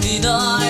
你的爱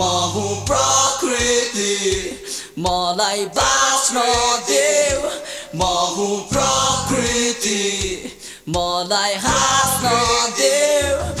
म हुँ प्रकृति मलाई बाँच्न देऊ म हुँ प्रकृति मलाई हाँस्न देऊ